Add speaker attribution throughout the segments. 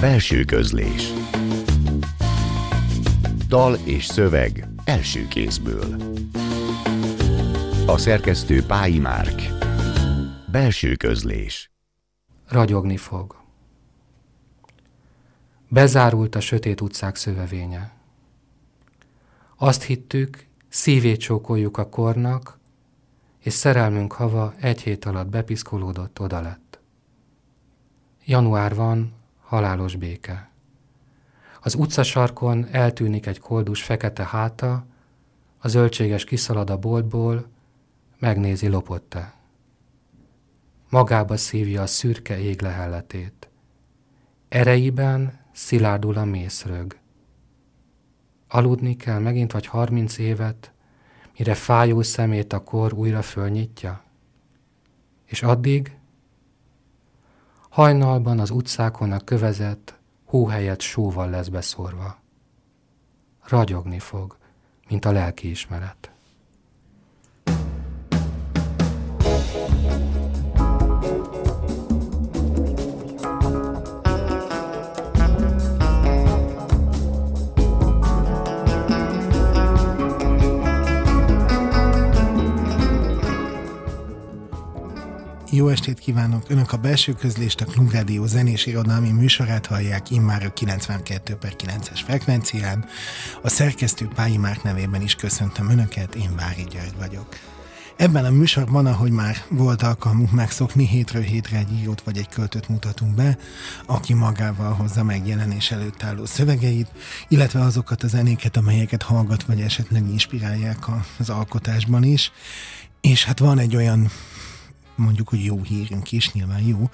Speaker 1: Belső közlés. Dal és szöveg első kézből. A szerkesztő Pályi Márk. Belső közlés.
Speaker 2: Ragyogni fog. Bezárult a sötét utcák szövevénye. Azt hittük, szívét csókoljuk a kornak, és szerelmünk hava egy hét alatt bepiszkolódott oda lett. Január van, halálos béke. Az utcasarkon eltűnik egy koldus fekete háta, a zöldséges kiszalad a boltból, megnézi lopotte. Magába szívja a szürke ég lehelletét. Ereiben szilárdul a mészrög. Aludni kell megint vagy harminc évet, mire fájó szemét a kor újra fölnyitja? És addig hajnalban az utcákon a kövezet hó helyett sóval lesz beszórva. Ragyogni fog, mint a lelkiismeret.
Speaker 3: Jó estét kívánok! Önök a belső közlést a Klubrádió zenés irodalmi műsorát hallják immár a 92 per 9-es frekvencián. A szerkesztő Pályi Márk nevében is köszöntöm Önöket, én Vári György vagyok. Ebben a műsorban, ahogy már volt alkalmunk megszokni, hétről hétre egy írót vagy egy költőt mutatunk be, aki magával hozza megjelenés előtt álló szövegeit, illetve azokat a zenéket, amelyeket hallgat vagy esetleg inspirálják az alkotásban is. És hát van egy olyan mondjuk, hogy jó hírünk is, nyilván jó,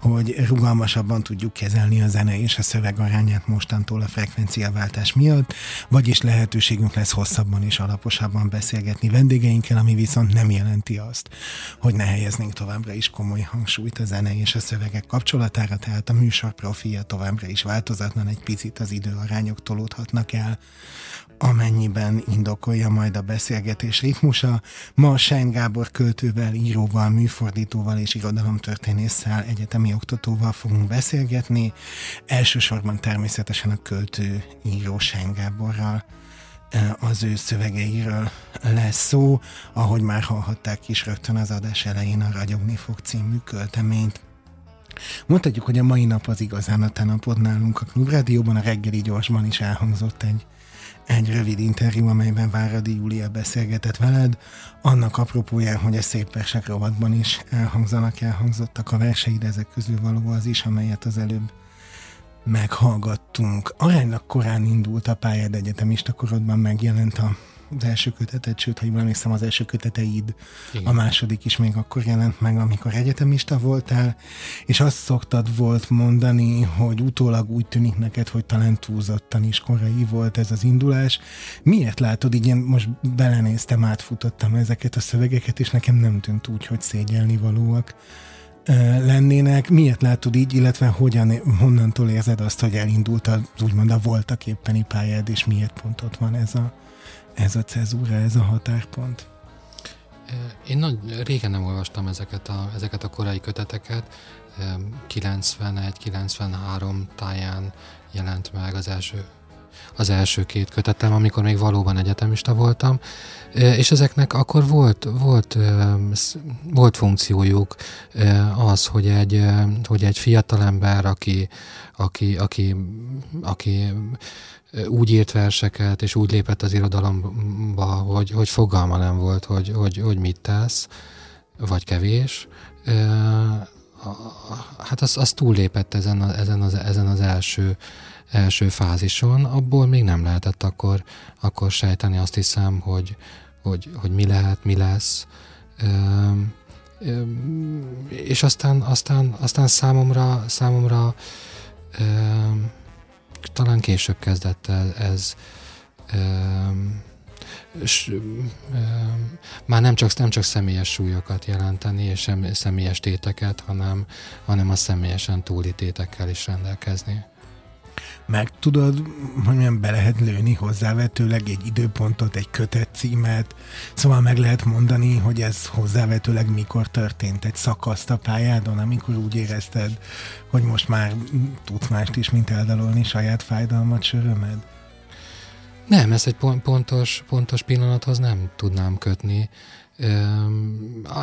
Speaker 3: hogy rugalmasabban tudjuk kezelni a zene és a szöveg arányát mostantól a frekvenciaváltás miatt, vagyis lehetőségünk lesz hosszabban és alaposabban beszélgetni vendégeinkkel, ami viszont nem jelenti azt, hogy ne helyeznénk továbbra is komoly hangsúlyt a zene és a szövegek kapcsolatára, tehát a műsor profilja továbbra is változatlan, egy picit az időarányok tolódhatnak el amennyiben indokolja majd a beszélgetés ritmusa. Ma Sein Gábor költővel, íróval, műfordítóval és irodalomtörténésszel, egyetemi oktatóval fogunk beszélgetni. Elsősorban természetesen a költő író Sein Gáborral az ő szövegeiről lesz szó, ahogy már hallhatták is rögtön az adás elején a Ragyogni fog című költeményt. Mondhatjuk, hogy a mai nap az igazán a te napod nálunk a Klubrádióban, a reggeli gyorsban is elhangzott egy egy rövid interjú, amelyben Váradi Júlia beszélgetett veled, annak apropóján, hogy a szép versek rovatban is elhangzanak, elhangzottak a verseid, ezek közül való az is, amelyet az előbb meghallgattunk. Aránylag korán indult a pályád egyetemista korodban, megjelent a az első kötetet, sőt, ha jól emlékszem, az első köteteid, Igen. a második is még akkor jelent meg, amikor egyetemista voltál, és azt szoktad volt mondani, hogy utólag úgy tűnik neked, hogy talán túlzottan is korai volt ez az indulás. Miért látod, így én most belenéztem, átfutottam ezeket a szövegeket, és nekem nem tűnt úgy, hogy szégyelni valóak lennének. Miért látod így, illetve hogyan, honnantól érzed azt, hogy elindult az úgymond a voltak éppeni pályád, és miért pont ott van ez a ez a cezúra, ez a határpont?
Speaker 2: Én nagy, régen nem olvastam ezeket a, ezeket a korai köteteket. 91-93 táján jelent meg az első az első két kötetem, amikor még valóban egyetemista voltam, és ezeknek akkor volt, volt, volt funkciójuk az, hogy egy, hogy egy fiatalember, aki, aki, aki, aki úgy írt verseket, és úgy lépett az irodalomba, hogy, hogy fogalma nem volt, hogy, hogy, hogy mit tesz, vagy kevés. Hát az, az túllépett ezen, a, ezen, az, ezen az első, első fázison, abból még nem lehetett akkor, akkor sejteni azt hiszem, hogy, hogy, hogy mi lehet, mi lesz. És aztán, aztán, aztán számomra, számomra talán később kezdett el ez és, már nem csak, nem csak személyes súlyokat jelenteni, és személyes téteket, hanem, hanem a személyesen túli tétekkel is rendelkezni.
Speaker 3: Meg tudod, hogy milyen be lehet lőni hozzávetőleg egy időpontot, egy kötet címet, szóval meg lehet mondani, hogy ez hozzávetőleg mikor történt egy szakaszt a pályádon, amikor úgy érezted, hogy most már tudsz mást is, mint eldalolni saját fájdalmat, sörömed?
Speaker 2: Nem, ezt egy pontos, pontos pillanathoz nem tudnám kötni.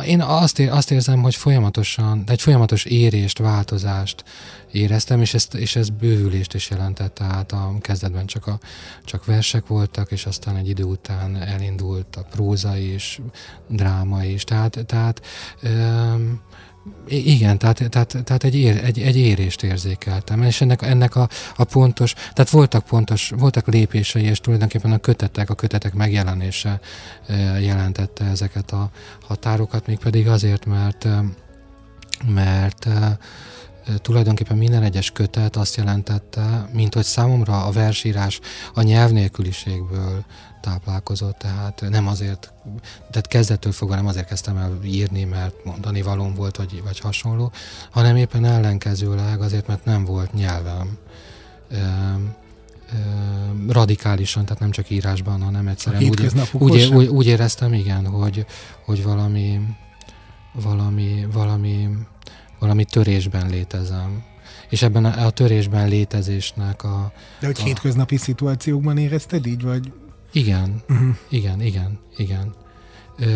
Speaker 2: Én azt, azt érzem, hogy folyamatosan, egy folyamatos érést, változást éreztem, és, ezt, és ez bővülést is jelentett, tehát a kezdetben csak, a, csak versek voltak, és aztán egy idő után elindult a próza is, dráma is, tehát, tehát igen, tehát, tehát, tehát egy, ér, egy, egy érést érzékeltem, és ennek, ennek a, a pontos, tehát voltak pontos, voltak lépései, és tulajdonképpen a kötetek, a kötetek megjelenése jelentette ezeket a határokat, mégpedig azért, mert mert tulajdonképpen minden egyes kötet azt jelentette, mint hogy számomra a versírás a nyelv nélküliségből táplálkozott, tehát nem azért, tehát kezdettől fogva nem azért kezdtem el írni, mert mondani valóm volt, vagy, vagy hasonló, hanem éppen ellenkezőleg azért, mert nem volt nyelvem. Ö, ö, radikálisan, tehát nem csak írásban, hanem egyszerűen úgy, úgy, úgy, úgy éreztem, igen, hogy, hogy valami, valami, valami, valami törésben létezem és ebben a, a törésben létezésnek a...
Speaker 3: De hogy a... hétköznapi szituációkban érezted így, vagy
Speaker 2: igen, uh-huh. igen, igen, igen. Ö,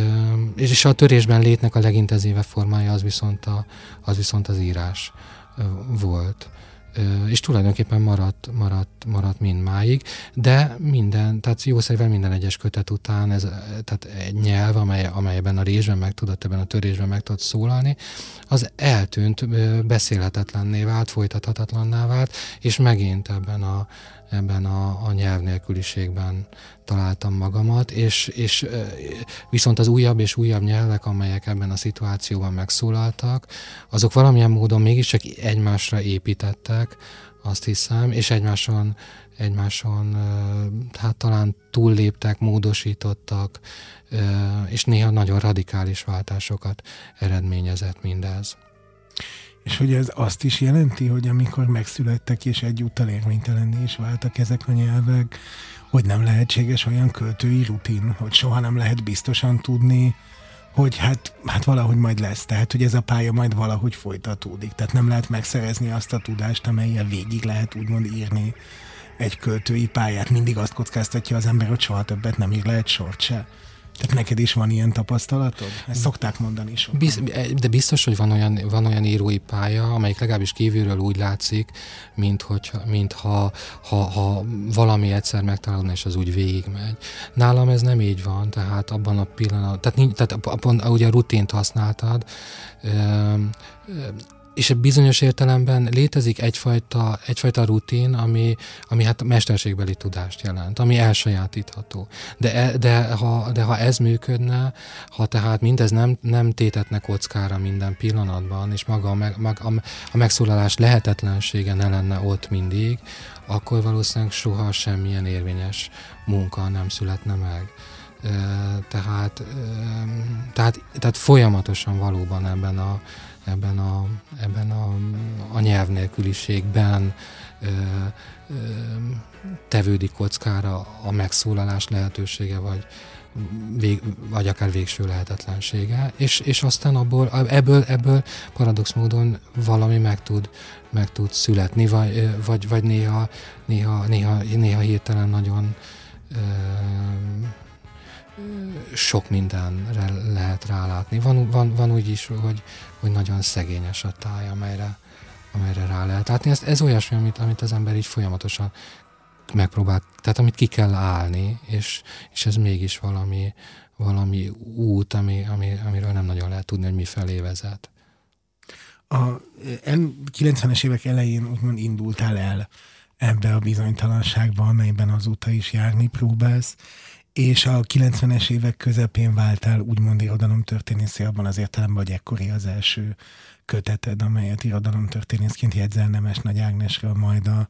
Speaker 2: és, a törésben létnek a legintenzívebb formája az viszont, a, az, viszont az írás ö, volt. Ö, és tulajdonképpen maradt, maradt, maradt mind máig, de minden, tehát jószerűen minden egyes kötet után ez, tehát egy nyelv, amely, amelyben a résben meg tudott, ebben a törésben meg tudott szólalni, az eltűnt, beszélhetetlenné vált, folytathatatlanná vált, és megint ebben a, ebben a, a nyelv nélküliségben találtam magamat, és, és viszont az újabb és újabb nyelvek, amelyek ebben a szituációban megszólaltak, azok valamilyen módon mégiscsak egymásra építettek, azt hiszem, és egymáson, egymáson hát talán túlléptek, módosítottak, és néha nagyon radikális váltásokat eredményezett mindez.
Speaker 3: És hogy ez azt is jelenti, hogy amikor megszülettek és egyúttal érvénytelenné is váltak ezek a nyelvek, hogy nem lehetséges olyan költői rutin, hogy soha nem lehet biztosan tudni, hogy hát, hát valahogy majd lesz, tehát hogy ez a pálya majd valahogy folytatódik. Tehát nem lehet megszerezni azt a tudást, amelyel végig lehet úgymond írni egy költői pályát. Mindig azt kockáztatja az ember, hogy soha többet nem ír le egy sort se. Tehát neked is van ilyen tapasztalatod? Ezt szokták mondani sokan.
Speaker 2: Biz, de biztos, hogy van olyan, van olyan írói pálya, amelyik legalábbis kívülről úgy látszik, mint, hogy, mint ha, ha, ha valami egyszer megtalálna, és az úgy végigmegy. Nálam ez nem így van, tehát abban a pillanatban, tehát, tehát pont, ugye a rutint használtad, és bizonyos értelemben létezik egyfajta, egyfajta rutin, ami, ami hát mesterségbeli tudást jelent, ami elsajátítható. De, e, de, ha, de ha ez működne, ha tehát mindez nem, nem tétetne kockára minden pillanatban, és maga a, meg, a, a megszólalás lehetetlensége ne lenne ott mindig, akkor valószínűleg soha semmilyen érvényes munka nem születne meg. Tehát, tehát, tehát folyamatosan valóban ebben a, ebben a, ebben a, a nyelv nélküliségben ö, ö, tevődik kockára a megszólalás lehetősége, vagy, vég, vagy akár végső lehetetlensége, és, és aztán abból, ebből, ebből paradox módon valami meg tud, meg tud születni, vagy, vagy, vagy néha, néha, néha, néha hirtelen nagyon ö, sok mindenre lehet rálátni. Van, van, van úgy is, hogy, hogy nagyon szegényes a táj, amelyre, amelyre rá lehet látni. Ez, ez olyasmi, amit, amit az ember így folyamatosan megpróbál, tehát amit ki kell állni, és, és ez mégis valami, valami út, ami, ami, amiről nem nagyon lehet tudni, hogy mi felé vezet.
Speaker 3: A 90-es évek elején úgymond indultál el ebbe a bizonytalanságba, amelyben azóta is járni próbálsz, és a 90-es évek közepén váltál úgymond irodalomtörténészé abban az értelemben, hogy ekkori az első köteted, amelyet irodalomtörténészként jegyzel Nemes Nagy Ágnesről, majd a,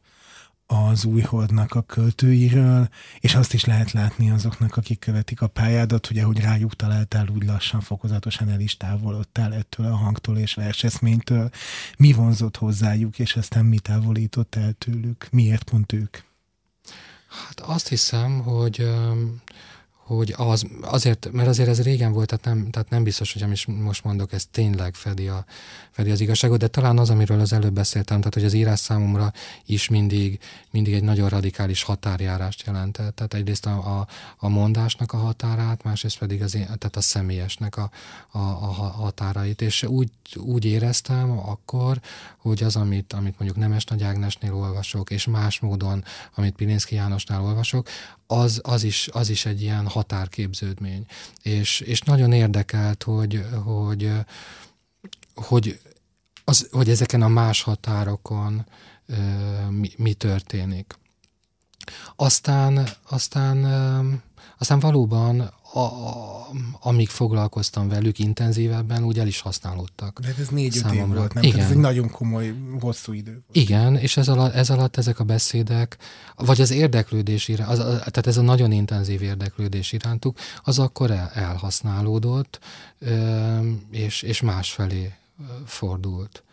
Speaker 3: az új hordnak a költőiről, és azt is lehet látni azoknak, akik követik a pályádat, ugye, hogy rájuk találtál, úgy lassan, fokozatosan el is távolodtál ettől a hangtól és verseszménytől. Mi vonzott hozzájuk, és aztán mi távolított el tőlük? Miért pont ők?
Speaker 2: Hát azt hiszem, hogy hogy az, azért, mert azért ez régen volt, tehát nem, tehát nem biztos, hogy amit most mondok, ez tényleg fedi, a, fedi az igazságot, de talán az, amiről az előbb beszéltem, tehát hogy az írás számomra is mindig, mindig egy nagyon radikális határjárást jelentett. Tehát egyrészt a, a, a mondásnak a határát, másrészt pedig az, tehát a személyesnek a, a, a határait. És úgy, úgy éreztem akkor, hogy az, amit, amit mondjuk Nemes Nagy Ágnesnél olvasok, és más módon, amit Pilinszki Jánosnál olvasok, az, az, is, az is egy ilyen határképződmény. És, és nagyon érdekelt, hogy, hogy, hogy, az, hogy ezeken a más határokon mi, mi történik. Aztán, aztán, aztán valóban a, a, amíg foglalkoztam velük intenzívebben, úgy el is használódtak.
Speaker 3: De ez négy-öt év volt, nem? Igen. ez egy nagyon komoly, hosszú idő volt.
Speaker 2: Igen, és ez alatt, ez alatt ezek a beszédek, vagy az érdeklődés iránt, az, tehát ez a nagyon intenzív érdeklődés irántuk, az akkor el, elhasználódott, és, és másfelé fordult.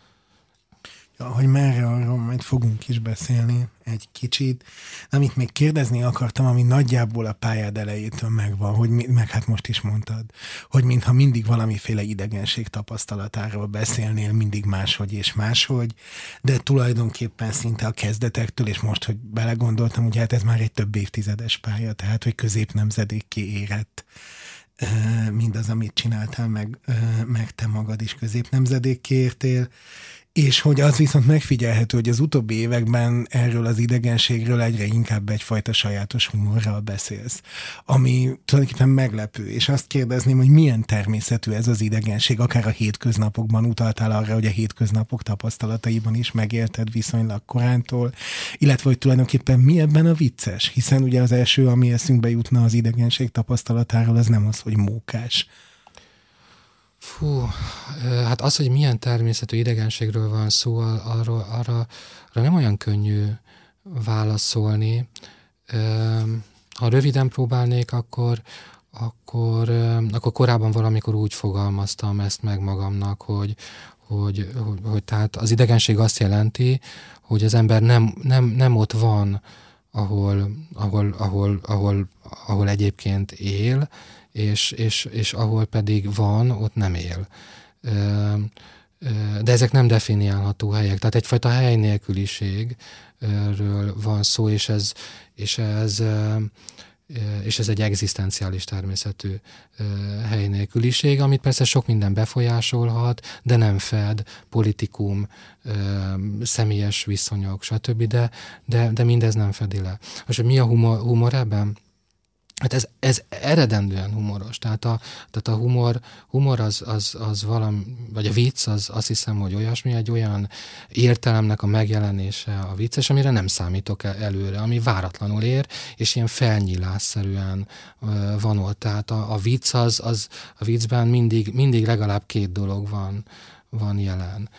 Speaker 3: Ja, hogy merre arról majd fogunk is beszélni egy kicsit. Amit még kérdezni akartam, ami nagyjából a pályád elejétől megvan, hogy mi, meg hát most is mondtad, hogy mintha mindig valamiféle idegenség tapasztalatáról beszélnél, mindig máshogy és máshogy, de tulajdonképpen szinte a kezdetektől, és most, hogy belegondoltam, hogy hát ez már egy több évtizedes pálya, tehát hogy középnemzedékké érett mindaz, amit csináltál, meg, meg te magad is középnemzedékké értél, és hogy az viszont megfigyelhető, hogy az utóbbi években erről az idegenségről egyre inkább egyfajta sajátos humorral beszélsz, ami tulajdonképpen meglepő, és azt kérdezném, hogy milyen természetű ez az idegenség, akár a hétköznapokban utaltál arra, hogy a hétköznapok tapasztalataiban is megélted viszonylag korántól, illetve hogy tulajdonképpen mi ebben a vicces, hiszen ugye az első, ami eszünkbe jutna az idegenség tapasztalatáról, az nem az, hogy mókás,
Speaker 2: Fú, hát az, hogy milyen természetű idegenségről van szó, arra, arra, arra nem olyan könnyű válaszolni. Ha röviden próbálnék, akkor, akkor, akkor korábban valamikor úgy fogalmaztam ezt meg magamnak, hogy, hogy, hogy, hogy tehát az idegenség azt jelenti, hogy az ember nem, nem, nem ott van, ahol, ahol, ahol, ahol, ahol egyébként él, és, és, és ahol pedig van, ott nem él. De ezek nem definiálható helyek, tehát egyfajta hely nélküliségről van szó, és ez, és ez, és ez egy egzisztenciális természetű hely nélküliség, amit persze sok minden befolyásolhat, de nem fed, politikum, személyes viszonyok, stb., de, de, de mindez nem fedi le. Most, hogy mi a humor, humor ebben? Hát ez, ez eredendően humoros. Tehát a, tehát a humor, humor az, az, az valami, vagy a vicc, az azt hiszem, hogy olyasmi, egy olyan értelemnek a megjelenése a vicces, amire nem számítok előre, ami váratlanul ér, és ilyen felnyílásszerűen van ott. Tehát a, a vicc az, az, a viccben mindig, mindig legalább két dolog van, van jelen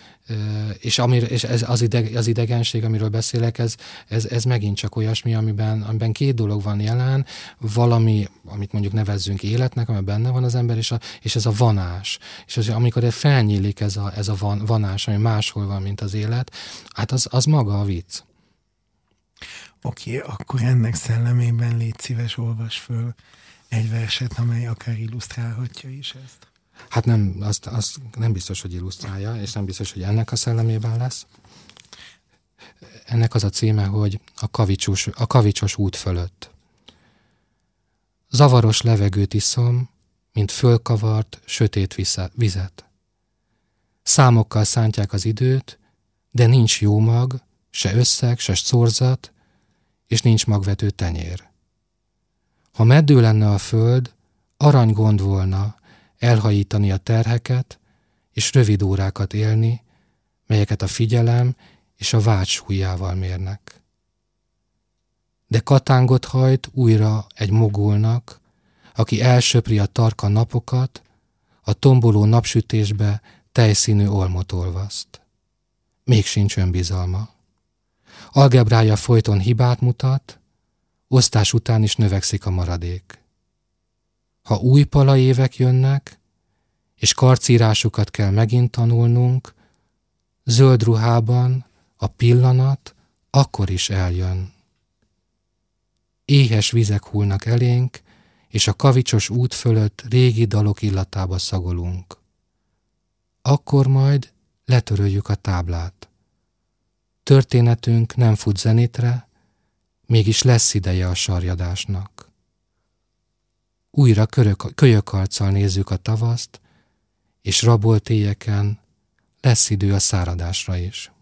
Speaker 2: és, amir, és ez az, ideg, az idegenség, amiről beszélek, ez, ez, ez megint csak olyasmi, amiben, amiben két dolog van jelen, valami, amit mondjuk nevezzünk életnek, ami benne van az ember, és, a, és ez a vanás. És az, amikor felnyílik ez a, ez a van, vanás, ami máshol van, mint az élet, hát az, az maga a vicc.
Speaker 3: Oké, okay, akkor ennek szellemében légy szíves, olvas föl egy verset, amely akár illusztrálhatja is ezt.
Speaker 2: Hát nem, azt, azt nem biztos, hogy illusztrálja, és nem biztos, hogy ennek a szellemében lesz. Ennek az a címe, hogy a kavicsos, a kavicsos út fölött. Zavaros levegőt iszom, mint fölkavart, sötét vizet. Számokkal szántják az időt, de nincs jó mag, se összeg, se szorzat, és nincs magvető tenyér. Ha meddő lenne a föld, arany gond volna, elhajítani a terheket, és rövid órákat élni, melyeket a figyelem és a vágy súlyával mérnek. De katángot hajt újra egy mogulnak, aki elsöpri a tarka napokat, a tomboló napsütésbe tejszínű olmot olvaszt. Még sincs önbizalma.
Speaker 4: Algebrája folyton hibát mutat, osztás után is növekszik a maradék. Ha új pala évek jönnek, és karcírásukat kell megint tanulnunk, zöld ruhában a pillanat akkor is eljön. Éhes vizek hullnak elénk, és a kavicsos út fölött régi dalok illatába szagolunk. Akkor majd letöröljük a táblát. Történetünk nem fut zenitre, mégis lesz ideje a sarjadásnak. Újra körök, kölyökarccal nézzük a tavaszt, és rabolt éjeken lesz idő a száradásra is.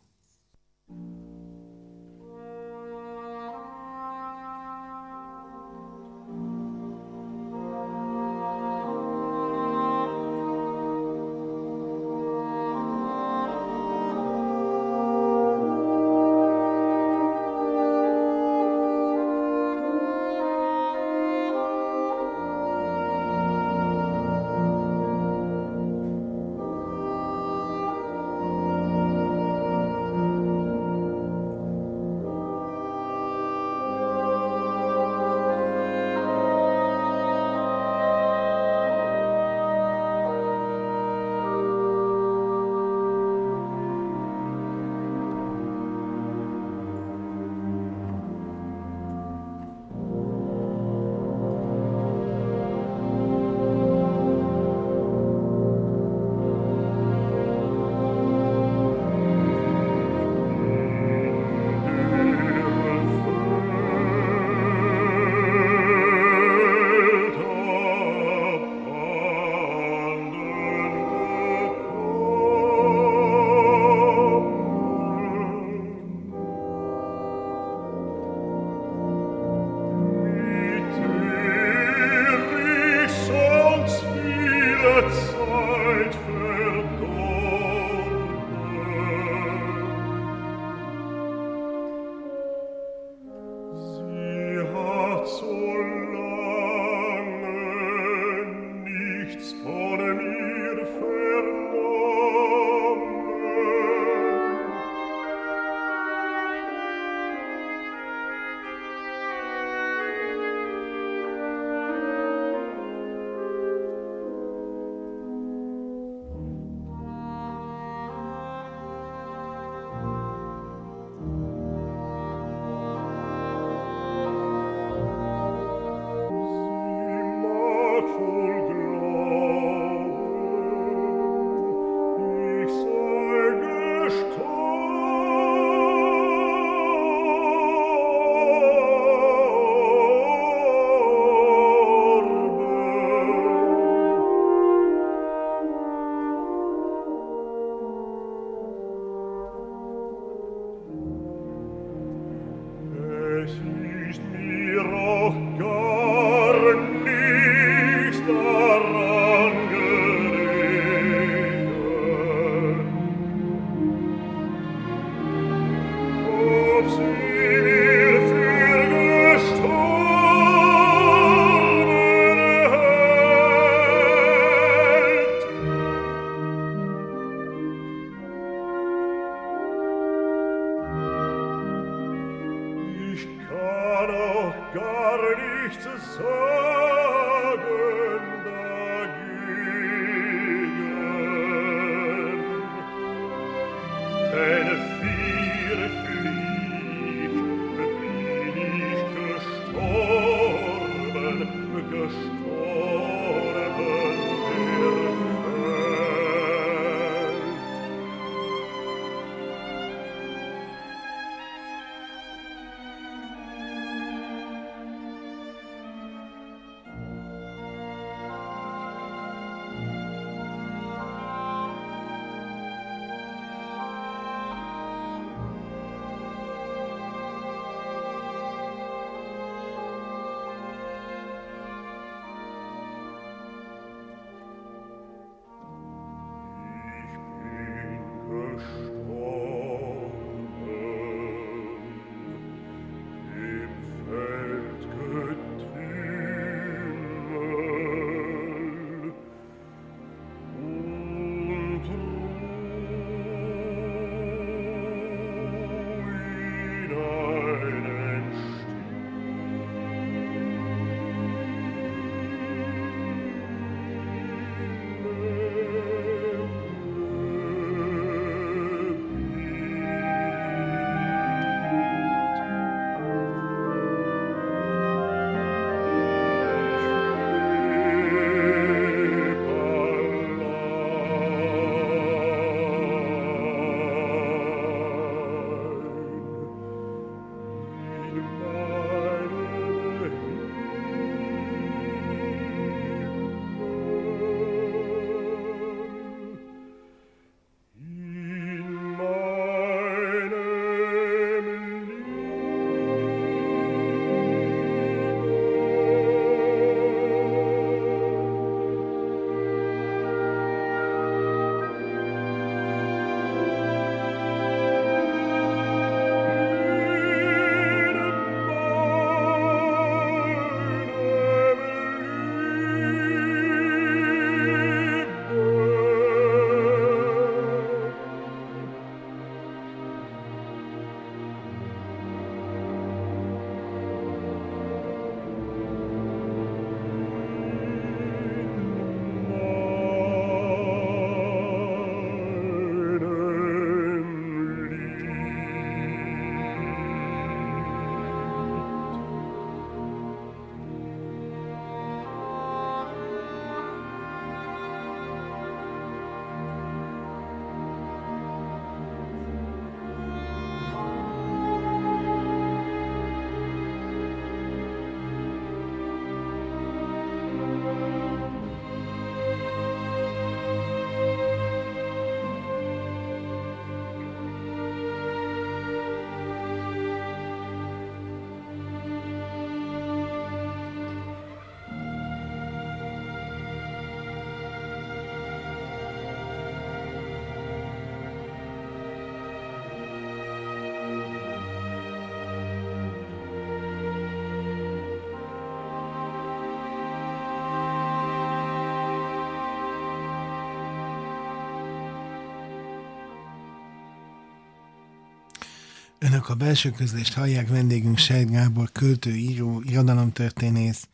Speaker 3: Önök a belső közlést hallják, vendégünk Sejt Gábor, költő, író, irodalomtörténész.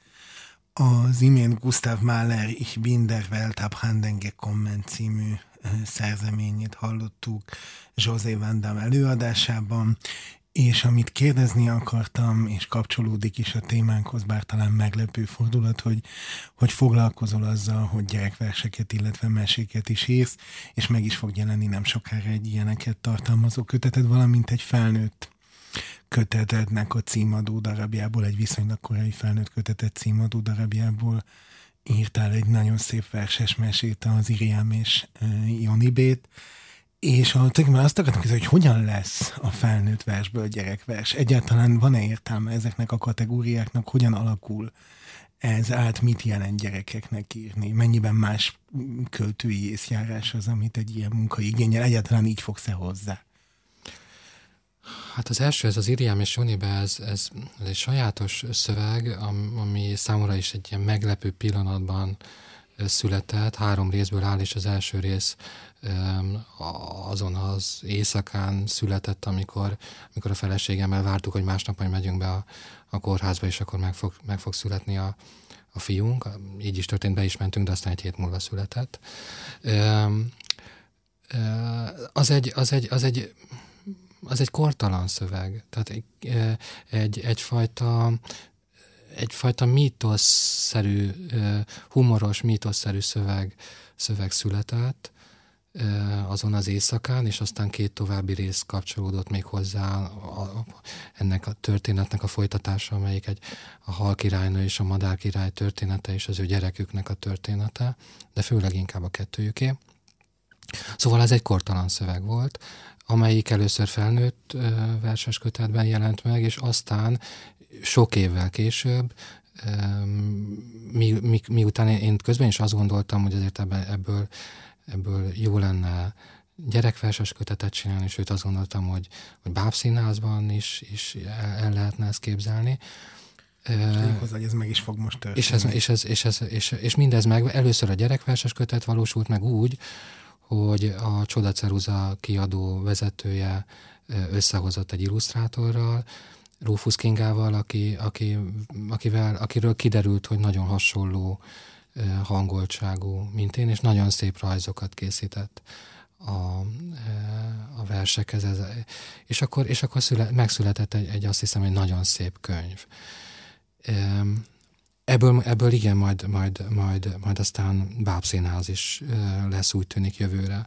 Speaker 3: Az imént Gustav Mahler Ich bin der Welt abhandenge komment című szerzeményét hallottuk José Van előadásában, és amit kérdezni akartam, és kapcsolódik is a témánkhoz, bár talán meglepő fordulat, hogy, hogy foglalkozol azzal, hogy gyerekverseket, illetve meséket is írsz, és meg is fog jelenni nem sokára egy ilyeneket tartalmazó köteted, valamint egy felnőtt kötetednek a címadó darabjából, egy viszonylag korai felnőtt kötetet címadó darabjából írtál egy nagyon szép verses mesét az Iriam és Jonibét, és a cikkben azt akartam kérdezni, hogy hogyan lesz a felnőtt versből gyerekvers? Egyáltalán van-e értelme ezeknek a kategóriáknak? Hogyan alakul ez át? Mit jelent gyerekeknek írni? Mennyiben más költői észjárás az, amit egy ilyen munka igényel? Egyáltalán így fogsz-e hozzá?
Speaker 2: Hát az első, ez az Iriam és Jonibe, ez, ez, ez egy sajátos szöveg, ami számomra is egy ilyen meglepő pillanatban született, három részből áll, és az első rész azon az éjszakán született, amikor, amikor a feleségemmel vártuk, hogy másnap majd megyünk be a, a kórházba, és akkor meg fog, meg fog születni a, a fiunk. Így is történt, be is mentünk, de aztán egy hét múlva született. Az egy, az egy, az egy, az egy kortalan szöveg, tehát egy, egy, egyfajta egyfajta mítoszszerű, humoros, mítoszszerű szöveg, szöveg született azon az éjszakán, és aztán két további rész kapcsolódott még hozzá a, a, ennek a történetnek a folytatása, amelyik egy a hal királynő és a madár király története és az ő gyereküknek a története, de főleg inkább a kettőjüké. Szóval ez egy kortalan szöveg volt, amelyik először felnőtt verses kötetben jelent meg, és aztán sok évvel később, mi, mi, miután én közben is azt gondoltam, hogy azért ebből, ebből jó lenne gyerekverses kötetet csinálni, sőt azt gondoltam, hogy, hogy bábszínházban is, is el lehetne ezt képzelni.
Speaker 3: Hozzá, hogy ez meg is fog most történni.
Speaker 2: És, ez, és, ez, és, ez, és, és mindez meg, először a gyerekverses kötet valósult meg úgy, hogy a Csodaceruza kiadó vezetője összehozott egy illusztrátorral, Rufus Kingával, aki, aki, akivel, akiről kiderült, hogy nagyon hasonló hangoltságú, mint én, és nagyon szép rajzokat készített a, a versekhez. Ez, és akkor, és akkor szüle, megszületett egy, egy, azt hiszem, egy nagyon szép könyv. Ebből, ebből igen, majd, majd, majd, majd aztán bábszínház is lesz úgy tűnik jövőre.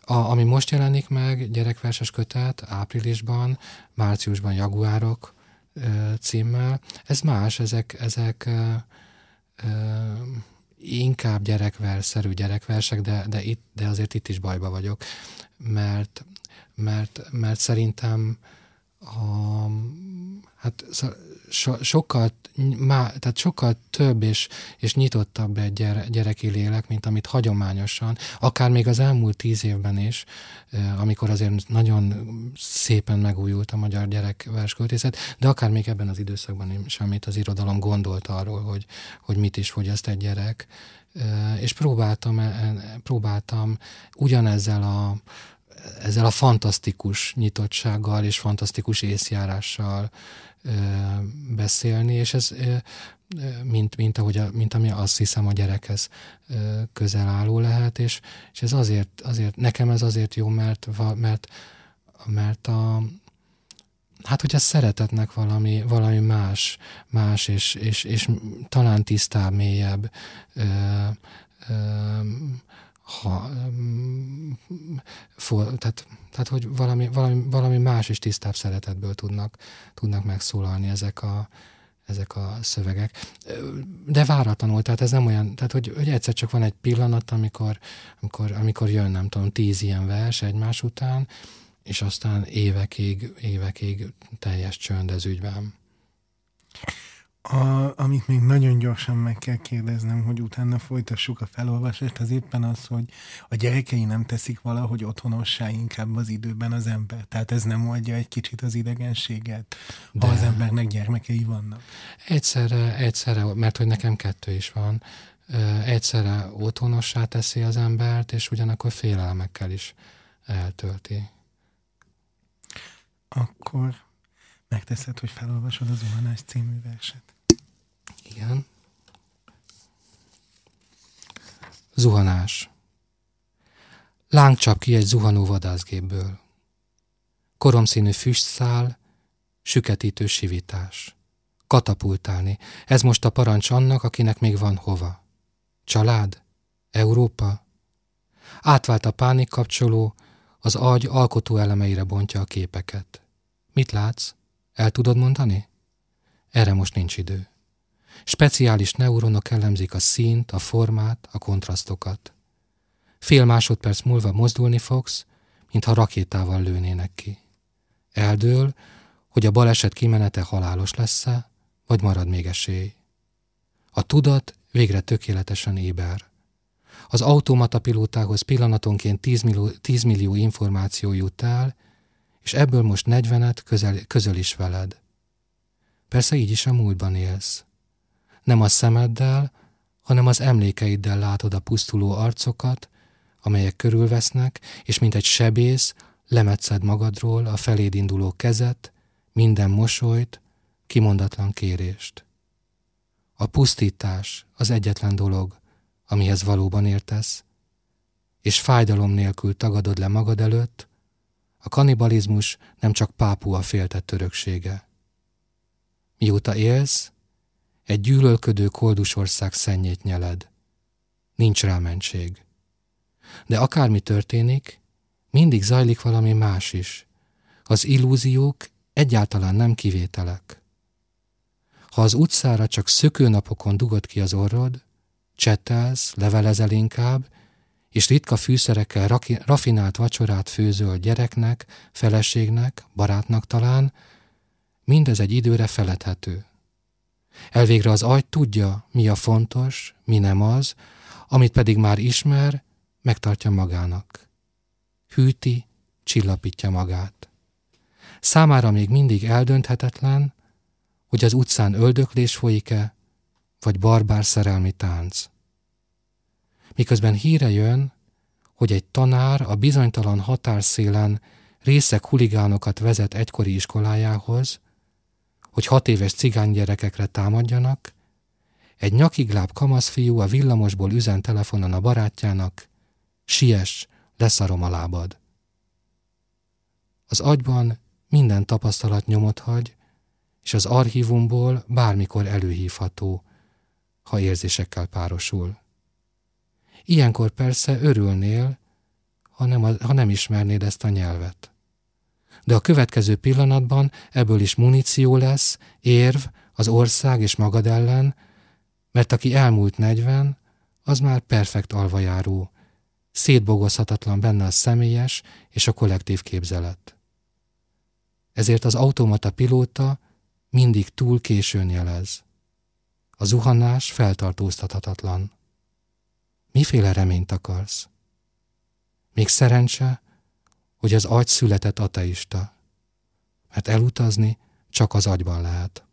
Speaker 2: A, ami most jelenik meg, gyerekverses kötet, áprilisban, márciusban Jaguárok címmel, ez más, ezek, ezek inkább gyerekverszerű gyerekversek, de, de, itt, de azért itt is bajba vagyok, mert, mert, mert szerintem a, hát so, sokkal, má, tehát sokkal több és, és nyitottabb egy gyere, gyereki lélek, mint amit hagyományosan, akár még az elmúlt tíz évben is, amikor azért nagyon szépen megújult a magyar gyerekversköltészet, de akár még ebben az időszakban is, amit az irodalom gondolt arról, hogy, hogy mit is fogyaszt egy gyerek, és próbáltam, e, e, próbáltam ugyanezzel a ezzel a fantasztikus nyitottsággal és fantasztikus észjárással beszélni, és ez mint, mint, ahogy a, mint ami azt hiszem a gyerekhez közel álló lehet, és, és ez azért, azért, nekem ez azért jó, mert, mert, mert a, hát hogyha szeretetnek valami, valami más, más és, és, és talán tisztább, mélyebb ö, ö, ha, for, tehát, tehát, hogy valami, valami, valami más és tisztább szeretetből tudnak, tudnak megszólalni ezek a, ezek a szövegek. De váratlanul, tehát ez nem olyan, tehát hogy, hogy egyszer csak van egy pillanat, amikor, amikor, amikor jön, nem tudom, tíz ilyen vers egymás után, és aztán évekig, évekig teljes csönd ez ügyben.
Speaker 3: A, amit még nagyon gyorsan meg kell kérdeznem, hogy utána folytassuk a felolvasást, az éppen az, hogy a gyerekei nem teszik valahogy otthonossá inkább az időben az ember. Tehát ez nem oldja egy kicsit az idegenséget, ha De. az embernek gyermekei vannak.
Speaker 2: Egyszerre, egyszerre, mert hogy nekem kettő is van, egyszerre otthonossá teszi az embert, és ugyanakkor félelmekkel is eltölti.
Speaker 3: Akkor megteszed, hogy felolvasod az Zuhanás című verset.
Speaker 2: Igen. Zuhanás. Láng csap ki egy zuhanó vadászgépből. Koromszínű füstszál, süketítő sivítás. Katapultálni. Ez most a parancs annak, akinek még van hova. Család? Európa? Átvált a pánik kapcsoló, az agy alkotó elemeire bontja a képeket. Mit látsz? El tudod mondani? Erre most nincs idő. Speciális neuronok elemzik a színt, a formát, a kontrasztokat. Fél másodperc múlva mozdulni fogsz, mintha rakétával lőnének ki. Eldől, hogy a baleset kimenete halálos lesz-e, vagy marad még esély. A tudat végre tökéletesen éber. Az automata pilótához pillanatonként 10 millió, 10 millió információ jut el, és ebből most 40-et közel, közöl is veled. Persze így is a múltban élsz. Nem a szemeddel, hanem az emlékeiddel látod a pusztuló arcokat, amelyek körülvesznek, és mint egy sebész lemetszed magadról a feléd induló kezet, minden mosolyt, kimondatlan kérést. A pusztítás az egyetlen dolog, amihez valóban értesz, és fájdalom nélkül tagadod le magad előtt, a kanibalizmus nem csak pápua féltett öröksége. Mióta élsz, egy gyűlölködő koldusország szennyét nyeled. Nincs rá mentség. De akármi történik, mindig zajlik valami más is. Az illúziók egyáltalán nem kivételek. Ha az utcára csak szökőnapokon dugod ki az orrod, csettelsz, levelezel inkább, és ritka fűszerekkel rafinált vacsorát főzöl gyereknek, feleségnek, barátnak talán, mindez egy időre feledhető. Elvégre az agy tudja, mi a fontos, mi nem az, amit pedig már ismer, megtartja magának. Hűti, csillapítja magát. Számára még mindig eldönthetetlen, hogy az utcán öldöklés folyik-e, vagy barbár szerelmi tánc. Miközben híre jön, hogy egy tanár a bizonytalan határszélen részek huligánokat vezet egykori iskolájához, hogy hat éves cigánygyerekekre támadjanak, egy nyakigláb kamaszfiú a villamosból üzen telefonon a barátjának, siess, leszarom a lábad. Az agyban minden tapasztalat nyomot hagy, és az archívumból bármikor előhívható, ha érzésekkel párosul. Ilyenkor persze örülnél, ha nem, ha nem ismernéd ezt a nyelvet. De a következő pillanatban ebből is muníció lesz, érv az ország és magad ellen, mert aki elmúlt negyven, az már perfekt alvajáró, szétbogozhatatlan benne a személyes és a kollektív képzelet. Ezért az automata pilóta mindig túl későn jelez. A zuhanás feltartóztathatatlan. Miféle reményt akarsz? Még szerencse, hogy az agy született ateista, mert elutazni csak az agyban lehet.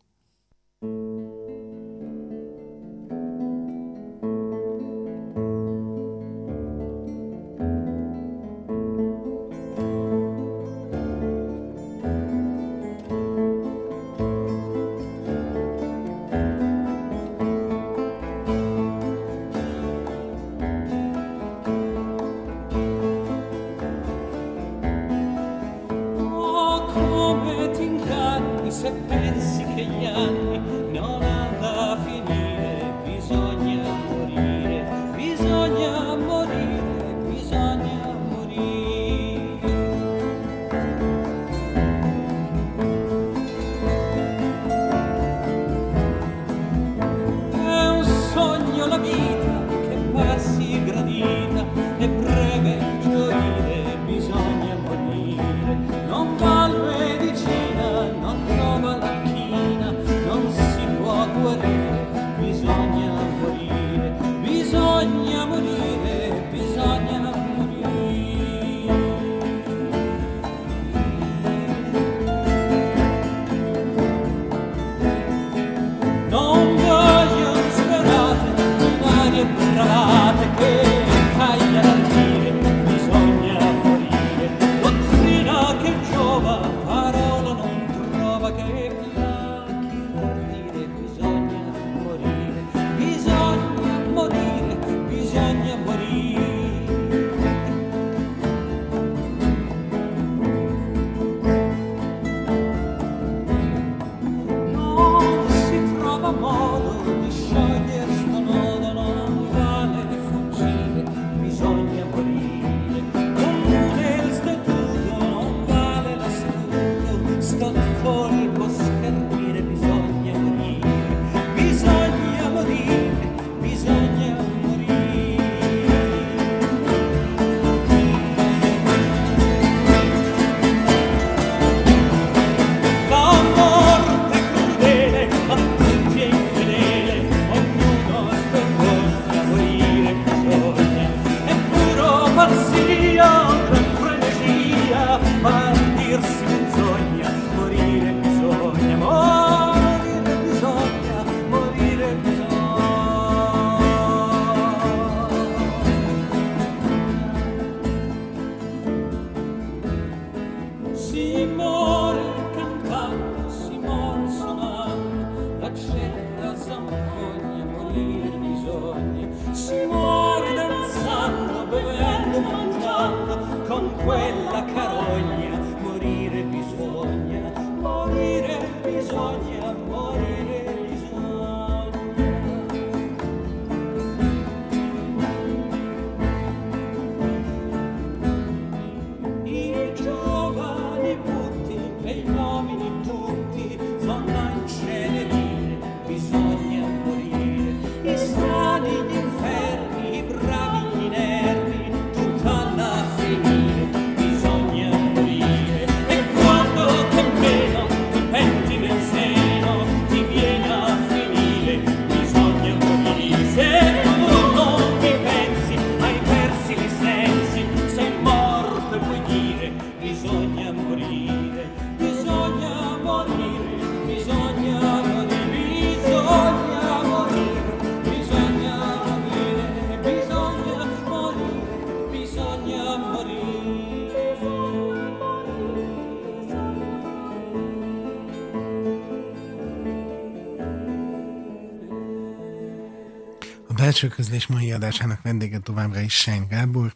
Speaker 3: Belső közlés mai adásának vendége továbbra is Sein Gábor.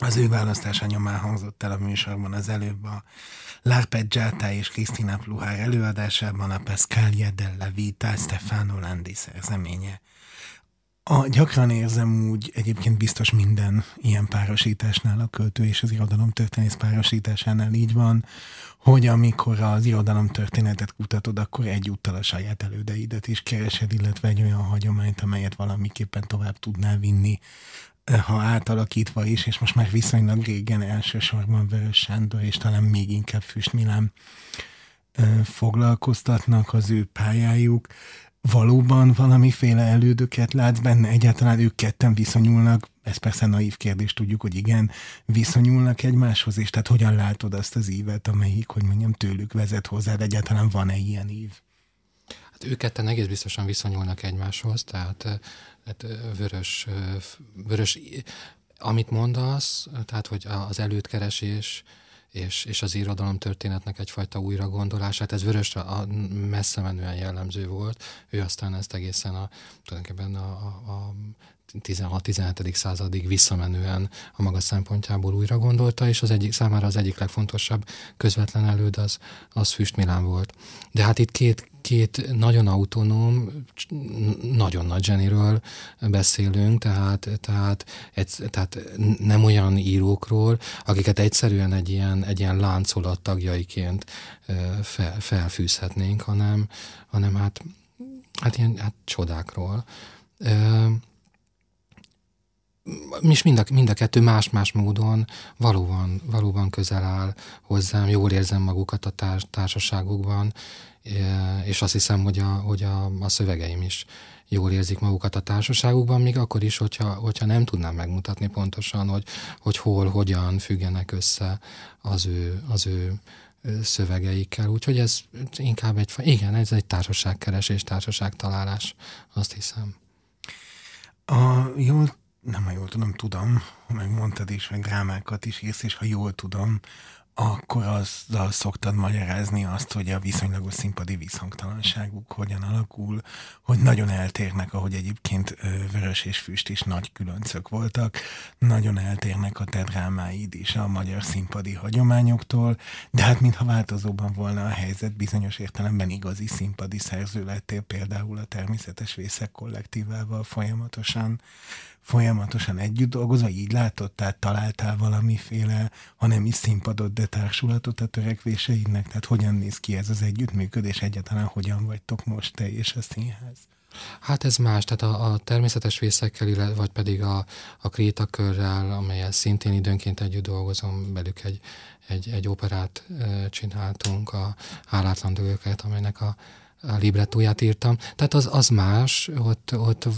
Speaker 3: Az ő választása nyomán hangzott el a műsorban az előbb a L'Arpeggiata és Krisztina Pluhár előadásában a Pascalia della Vita Stefano Landi szerzeménye. A, gyakran érzem úgy, egyébként biztos minden ilyen párosításnál, a költő és az irodalom történész párosításánál így van, hogy amikor az irodalom történetet kutatod, akkor egyúttal a saját elődeidet is keresed, illetve egy olyan hagyományt, amelyet valamiképpen tovább tudnál vinni, eh, ha átalakítva is, és most már viszonylag régen elsősorban Vörös Sándor, és talán még inkább Füst Milán eh, foglalkoztatnak az ő pályájuk valóban valamiféle elődöket látsz benne? Egyáltalán ők ketten viszonyulnak, ez persze naív kérdés, tudjuk, hogy igen, viszonyulnak egymáshoz, és tehát hogyan látod azt az ívet, amelyik, hogy mondjam, tőlük vezet hozzád, egyáltalán van-e ilyen ív?
Speaker 2: Hát ők ketten egész biztosan viszonyulnak egymáshoz, tehát, tehát vörös, vörös, amit mondasz, tehát hogy az előtkeresés, és, és az irodalom történetnek egyfajta újra gondolását. Ez Vörösre a messze menően jellemző volt. Ő aztán ezt egészen a, tulajdonképpen a, a, a 16-17. századig visszamenően a maga szempontjából újra gondolta, és az egyik, számára az egyik legfontosabb közvetlen előd az, az Füst Milán volt. De hát itt két, két nagyon autonóm, nagyon nagy zseniről beszélünk, tehát, tehát, egy, tehát nem olyan írókról, akiket egyszerűen egy ilyen, egy ilyen láncolat tagjaiként fel, felfűzhetnénk, hanem, hanem hát, hát ilyen hát csodákról. És mind a, mind a kettő más-más módon valóban, valóban közel áll hozzám, jól érzem magukat a társ, társaságukban, és azt hiszem, hogy a, hogy a, a szövegeim is jól érzik magukat a társaságukban, még akkor is, hogyha, hogyha nem tudnám megmutatni pontosan, hogy, hogy hol, hogyan függenek össze az ő, az ő szövegeikkel. Úgyhogy ez inkább egy, igen, ez egy társaságkeresés, társaságtalálás, azt hiszem.
Speaker 3: A, jól nem, ha jól tudom, tudom, megmondtad is, meg drámákat is írsz, és ha jól tudom, akkor azzal szoktad magyarázni azt, hogy a viszonylagos színpadi visszhangtalanságuk hogyan alakul, hogy nagyon eltérnek, ahogy egyébként Vörös és Füst is nagy különcök voltak, nagyon eltérnek a te drámáid is a magyar színpadi hagyományoktól, de hát mintha változóban volna a helyzet, bizonyos értelemben igazi színpadi szerző lettél például a Természetes Vészek kollektívával folyamatosan. Folyamatosan együtt dolgozva, így látod, találtál valamiféle, ha nem is színpadot, de társulatot a törekvéseidnek? Tehát hogyan néz ki ez az együttműködés? Egyáltalán hogyan vagytok most te és a színház?
Speaker 2: Hát ez más, tehát a, a természetes vészekkel, vagy pedig a, a krétakörrel, amelyel szintén időnként együtt dolgozom, velük egy, egy, egy operát e, csináltunk, a Hálátlan Dögöket, amelynek a a librettóját írtam. Tehát az, az más, ott, ott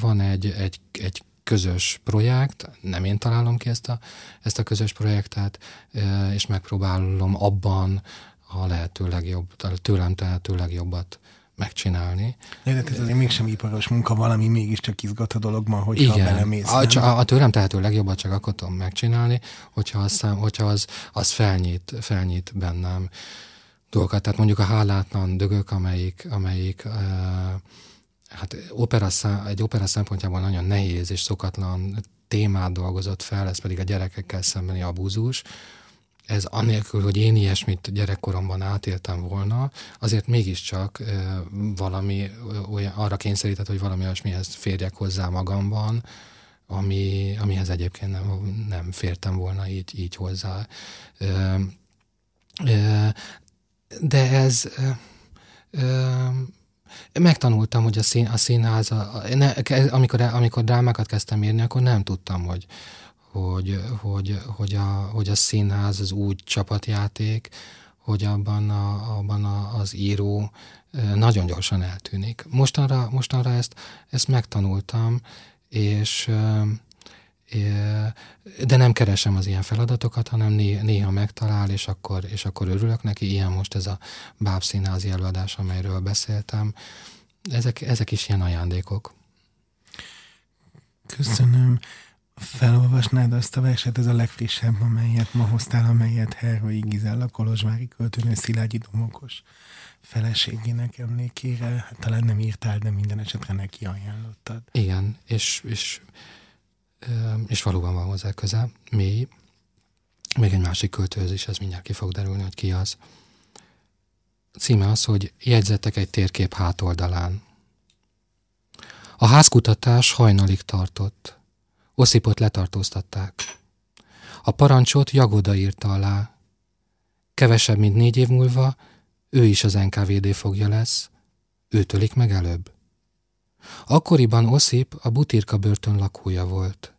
Speaker 2: van egy, egy, egy közös projekt, nem én találom ki ezt a, ezt a közös projektet, és megpróbálom abban a lehető legjobb, tőlem tehető legjobbat megcsinálni.
Speaker 3: De ez azért mégsem iparos munka, valami mégiscsak izgat a dologban, hogyha
Speaker 2: Igen.
Speaker 3: belemész.
Speaker 2: A, a, a tőlem tehető legjobbat csak akkor tudom megcsinálni, hogyha az, szám, hogyha az, az felnyit, felnyit bennem dolgokat. Tehát mondjuk a hálátlan dögök, amelyik, amelyik uh, hát opera szám, egy opera szempontjából nagyon nehéz és szokatlan témát dolgozott fel, ez pedig a gyerekekkel szembeni abúzus, ez anélkül, hogy én ilyesmit gyerekkoromban átéltem volna, azért mégiscsak valami olyan, arra kényszerített, hogy valami olyasmihez férjek hozzá magamban, ami, amihez egyébként nem, nem fértem volna így, így hozzá. De ez megtanultam, hogy a, szín, a színház, a, ne, amikor, amikor drámákat kezdtem írni, akkor nem tudtam, hogy, hogy, hogy, hogy, a, hogy a színház az úgy csapatjáték, hogy abban, a, abban a, az író nagyon gyorsan eltűnik. Mostanra, mostanra ezt, ezt megtanultam, és de nem keresem az ilyen feladatokat, hanem néha megtalál, és akkor, és akkor örülök neki. Ilyen most ez a bábszínházi előadás, amelyről beszéltem. Ezek, ezek is ilyen ajándékok.
Speaker 3: Köszönöm. Felolvasnád azt a verset, ez a legfrissebb, amelyet ma hoztál, amelyet Hervai Gizella Kolozsvári költőnő Szilágyi Domokos feleségének emlékére, hát talán nem írtál, de minden esetre neki ajánlottad.
Speaker 2: Igen, és, és, és valóban van hozzá köze, mély. Még egy másik költőhöz is, ez mindjárt ki fog derülni, hogy ki az. A címe az, hogy jegyzetek egy térkép hátoldalán. A házkutatás hajnalig tartott. Oszipot letartóztatták. A parancsot Jagoda írta alá. Kevesebb, mint négy év múlva ő is az NKVD fogja lesz, ő tölik meg előbb. Akkoriban Oszip a Butirka börtön lakója volt.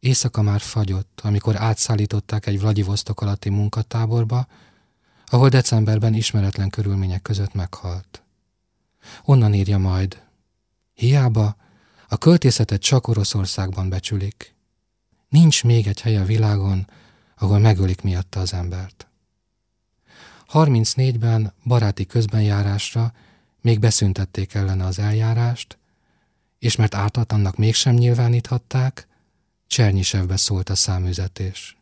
Speaker 2: Éjszaka már fagyott, amikor átszállították egy Vladivostok alatti munkatáborba, ahol decemberben ismeretlen körülmények között meghalt. Onnan írja majd. Hiába a költészetet csak Oroszországban becsülik. Nincs még egy hely a világon, ahol megölik miatta az embert. 34-ben baráti közbenjárásra még beszüntették ellene az eljárást, és mert ártatlannak mégsem nyilváníthatták, Csernyisevbe szólt a számüzetés.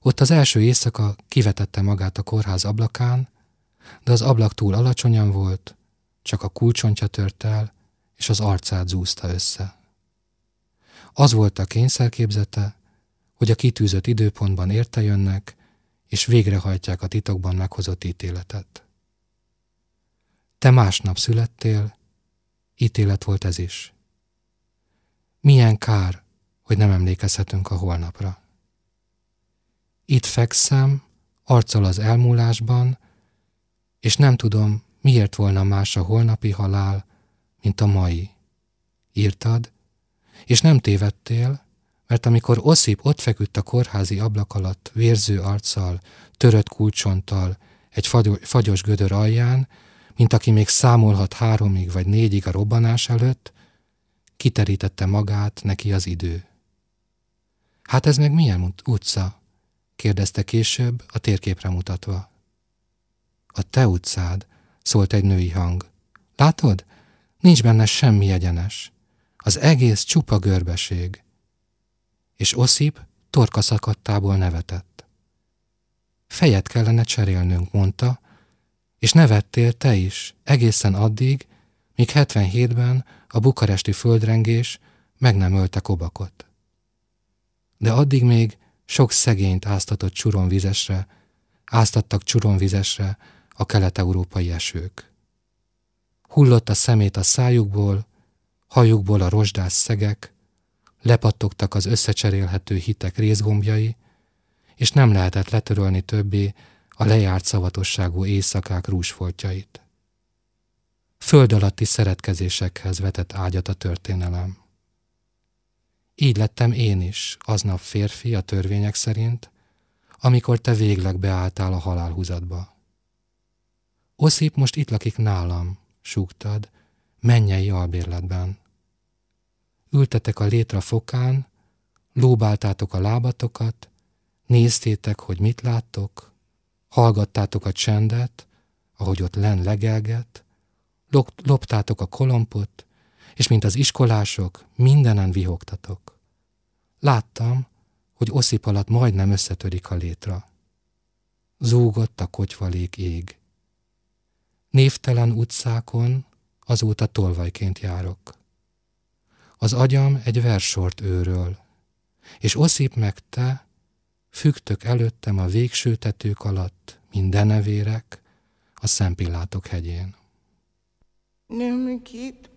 Speaker 2: Ott az első éjszaka kivetette magát a kórház ablakán, de az ablak túl alacsonyan volt, csak a kulcsontja tört el, és az arcát zúzta össze. Az volt a kényszerképzete, hogy a kitűzött időpontban érte jönnek, és végrehajtják a titokban meghozott ítéletet. Te másnap születtél, ítélet volt ez is. Milyen kár, hogy nem emlékezhetünk a holnapra. Itt fekszem, arccal az elmúlásban, és nem tudom, miért volna más a holnapi halál, mint a mai. Írtad, és nem tévedtél, mert amikor Oszip ott feküdt a kórházi ablak alatt, vérző arccal, törött kulcsonttal, egy fagyos gödör alján, mint aki még számolhat háromig vagy négyig a robbanás előtt, kiterítette magát neki az idő. Hát ez meg milyen utca? kérdezte később, a térképre mutatva. A te utcád, szólt egy női hang. Látod? Nincs benne semmi egyenes. Az egész csupa görbeség. És Oszip torka szakadtából nevetett. Fejet kellene cserélnünk, mondta, és nevettél te is, egészen addig, míg 77-ben a bukaresti földrengés meg nem ölte Kobakot. De addig még sok szegényt áztatott csuronvizesre, áztattak csuronvizesre a kelet-európai esők. Hullott a szemét a szájukból, hajukból a rozsdás szegek, lepattogtak az összecserélhető hitek részgombjai, és nem lehetett letörölni többé a lejárt szavatosságú éjszakák rúsfoltjait. Föld alatti szeretkezésekhez vetett ágyat a történelem. Így lettem én is, aznap férfi a törvények szerint, amikor te végleg beálltál a halálhúzatba. Oszép most itt lakik nálam, súgtad, mennyei albérletben. Ültetek a létra fokán, lóbáltátok a lábatokat, néztétek, hogy mit láttok, hallgattátok a csendet, ahogy ott len legelget, loptátok a kolompot, és mint az iskolások, mindenen vihogtatok. Láttam, hogy oszip alatt majdnem összetörik a létra. Zúgott a kocsvalék ég. Névtelen utcákon azóta tolvajként járok. Az agyam egy versort őről, és oszip meg te, fügtök előttem a végső tetők alatt, minden nevérek, a Szempillátok hegyén.
Speaker 5: Ne me quitte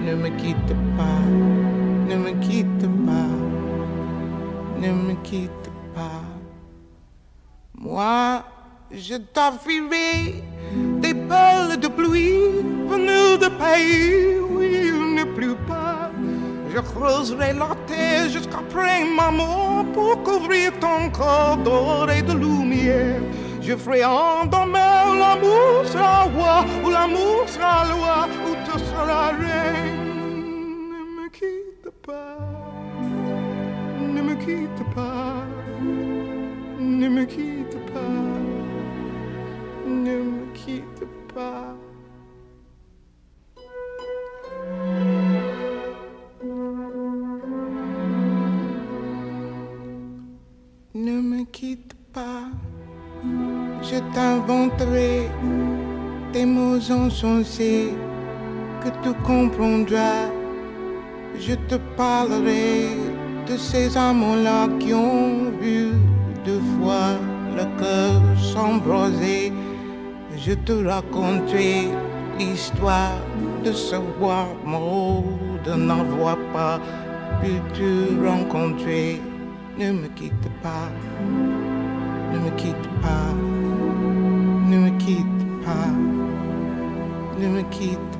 Speaker 5: ne me quitte pas, ne me quitte pas, ne me quitte pas. Moi, je t'offrirai des perles de pluie venues de pays où il ne pleut pas. Je creuserai la terre jusqu'après ma mort pour couvrir ton corps d'or et de lumière. Je ferai en demain l'amour sera roi, où l'amour sera loi, tu seras reine. Ne me quitte pas, ne me quitte pas, ne me quitte pas, ne me quitte pas. Ne me quitte pas, je t'inventerai des mots insensés que tu comprendras. Je te parlerai de ces amants-là qui ont vu deux fois le cœur s'embraser. Je te raconterai l'histoire de ce bois mort, de n'avoir pas pu te rencontrer. Ne me quitte pas, ne me quitte pas, ne me quitte pas, ne me quitte.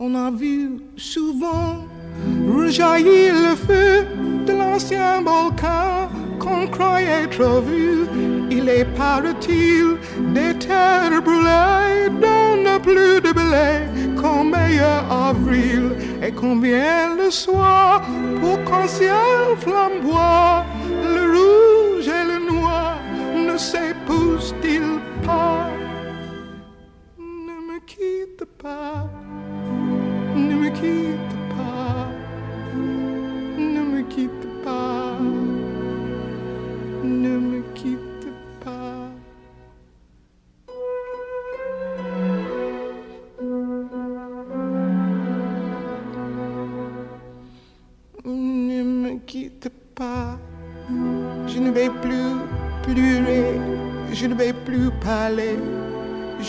Speaker 5: On a vu souvent rejaillir le feu de l'ancien volcan qu'on croyait trop vu. Il est, paraît-il, des terres brûlées dont n'a plus de blé qu'en meilleur avril. Et qu'on vient le soir pour qu'un ciel flamboie,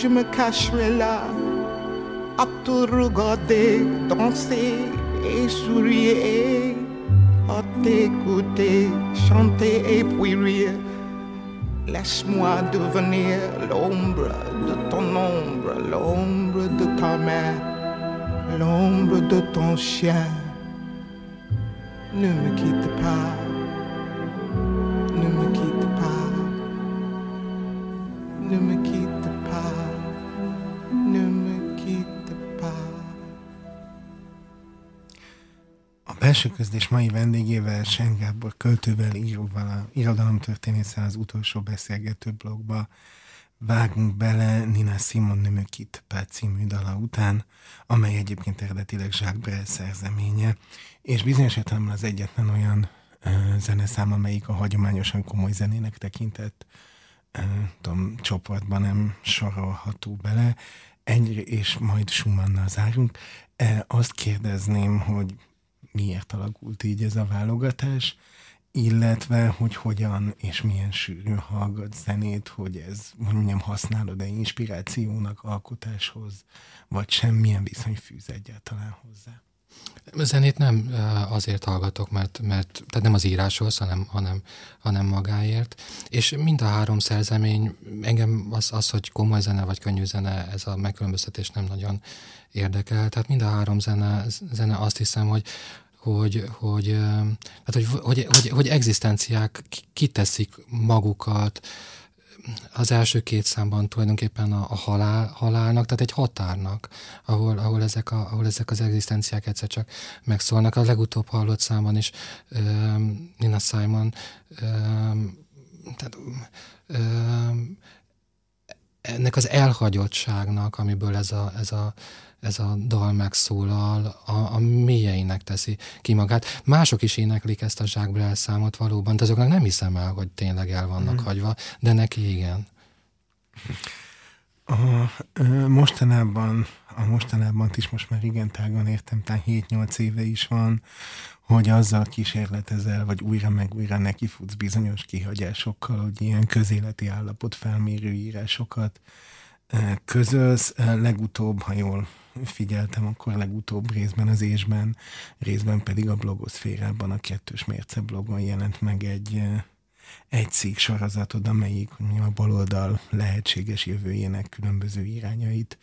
Speaker 5: je me cacherai là à te regarder danser et sourire, à t'écouter chanter et puis rire. Laisse-moi devenir l'ombre de ton ombre, l'ombre de ta main, l'ombre de ton chien. Ne me quitte pas,
Speaker 3: belső közlés mai vendégével, Sen Gábor költővel, íróval, irodalomtörténésszel az utolsó beszélgető blogba vágunk bele Nina Simon Nömökit Pál című dala után, amely egyébként eredetileg Jacques Brel szerzeménye, és bizonyos értelemben az egyetlen olyan ö, zeneszám, amelyik a hagyományosan komoly zenének tekintett ö, tudom, csoportban nem sorolható bele. Ennyi, és majd Schumannnal zárunk. E, azt kérdezném, hogy miért alakult így ez a válogatás, illetve hogy hogyan és milyen sűrűn hallgat zenét, hogy ez, hogy mondjam, használod-e inspirációnak, alkotáshoz, vagy semmilyen viszony fűz egyáltalán hozzá.
Speaker 2: Zenét nem azért hallgatok, mert, mert tehát nem az íráshoz, hanem, hanem, hanem magáért. És mind a három szerzemény, engem az, az, hogy komoly zene vagy könnyű zene, ez a megkülönböztetés nem nagyon érdekel. Tehát mind a három zene, zene azt hiszem, hogy hogy, hogy, hát hogy, hogy, hogy, hogy egzisztenciák kiteszik magukat, az első két számban tulajdonképpen a, a halál, halálnak, tehát egy határnak, ahol, ahol, ezek, a, ahol ezek az egzisztenciák egyszer csak megszólnak. A legutóbb hallott számban is um, Nina Simon um, tehát, um, ennek az elhagyottságnak, amiből ez a, ez a ez a dal megszólal, a, a mélyeinek teszi ki magát. Mások is éneklik ezt a Jacques Brel számot valóban, de azoknak nem hiszem el, hogy tényleg el vannak mm. hagyva, de neki igen.
Speaker 3: A, mostanában, a mostanában is most már igen tágan értem, tehát 7-8 éve is van, hogy azzal kísérletezel, vagy újra meg újra nekifutsz bizonyos kihagyásokkal, hogy ilyen közéleti állapot felmérő írásokat közölsz. Legutóbb, ha jól figyeltem, akkor legutóbb részben az ésben, részben pedig a blogoszférában, a kettős mérce blogon jelent meg egy, egy cikk sorozatod, amelyik a baloldal lehetséges jövőjének különböző irányait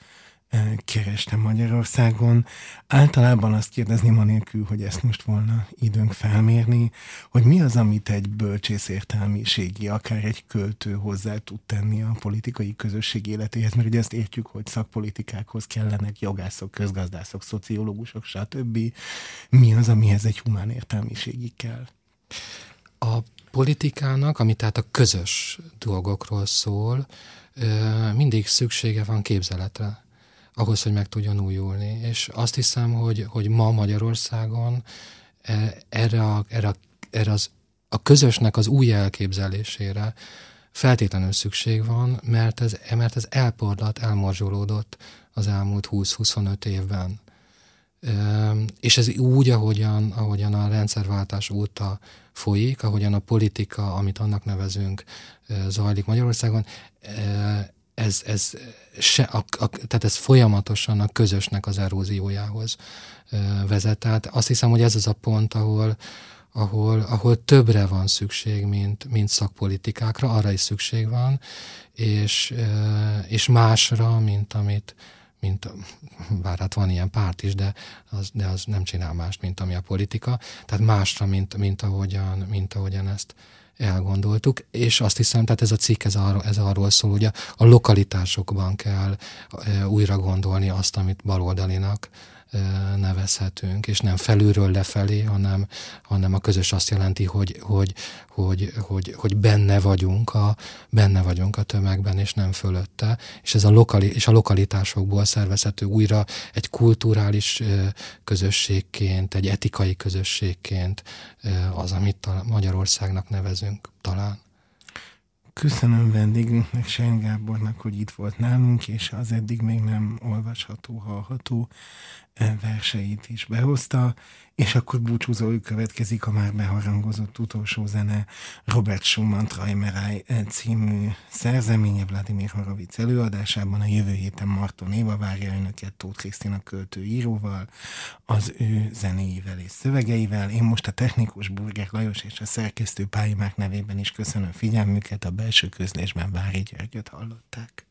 Speaker 3: kerestem Magyarországon. Általában azt kérdezni manélkül, hogy ezt most volna időnk felmérni, hogy mi az, amit egy bölcsész értelmiségi, akár egy költő hozzá tud tenni a politikai közösség életéhez, mert ugye ezt értjük, hogy szakpolitikákhoz kellenek jogászok, közgazdászok, szociológusok, stb. Mi az, amihez egy humán értelmiségi kell?
Speaker 2: A politikának, ami tehát a közös dolgokról szól, mindig szüksége van képzeletre ahhoz, hogy meg tudjon újulni. És azt hiszem, hogy, hogy ma Magyarországon e, erre, a, erre, erre az, a közösnek az új elképzelésére feltétlenül szükség van, mert ez, mert ez elporlat, elmorzsolódott az elmúlt 20-25 évben. És ez úgy, ahogyan, ahogyan a rendszerváltás óta folyik, ahogyan a politika, amit annak nevezünk, zajlik Magyarországon, ez, ez, se, a, a, tehát ez folyamatosan a közösnek az eróziójához vezet. Tehát azt hiszem, hogy ez az a pont, ahol, ahol, ahol többre van szükség, mint, mint szakpolitikákra, arra is szükség van, és, és másra, mint amit, mint, bár hát van ilyen párt is, de az, de az nem csinál mást, mint ami a politika, tehát másra, mint, mint, ahogyan, mint ahogyan ezt, elgondoltuk, és azt hiszem, tehát ez a cikk ez, arról, ez arról szól, hogy a, lokalitásokban kell újra gondolni azt, amit baloldalinak nevezhetünk, és nem felülről lefelé, hanem, hanem a közös azt jelenti, hogy, hogy, hogy, hogy, hogy benne vagyunk a, benne vagyunk a tömegben, és nem fölötte, és ez a, lokali, és a lokalitásokból szervezhető újra egy kulturális közösségként, egy etikai közösségként az, amit Magyarországnak nevezünk talán.
Speaker 3: Köszönöm vendégünknek, Sein Gábornak, hogy itt volt nálunk, és az eddig még nem olvasható, hallható verseit is behozta, és akkor búcsúzójuk következik a már beharangozott utolsó zene Robert Schumann Trajmeráj című szerzeménye Vladimir Horovic előadásában a jövő héten Marton Éva várja önöket Tóth Krisztina költő íróval, az ő zenéivel és szövegeivel. Én most a technikus Burger Lajos és a szerkesztő Pályimák nevében is köszönöm figyelmüket, a belső közlésben Vári Györgyöt hallották.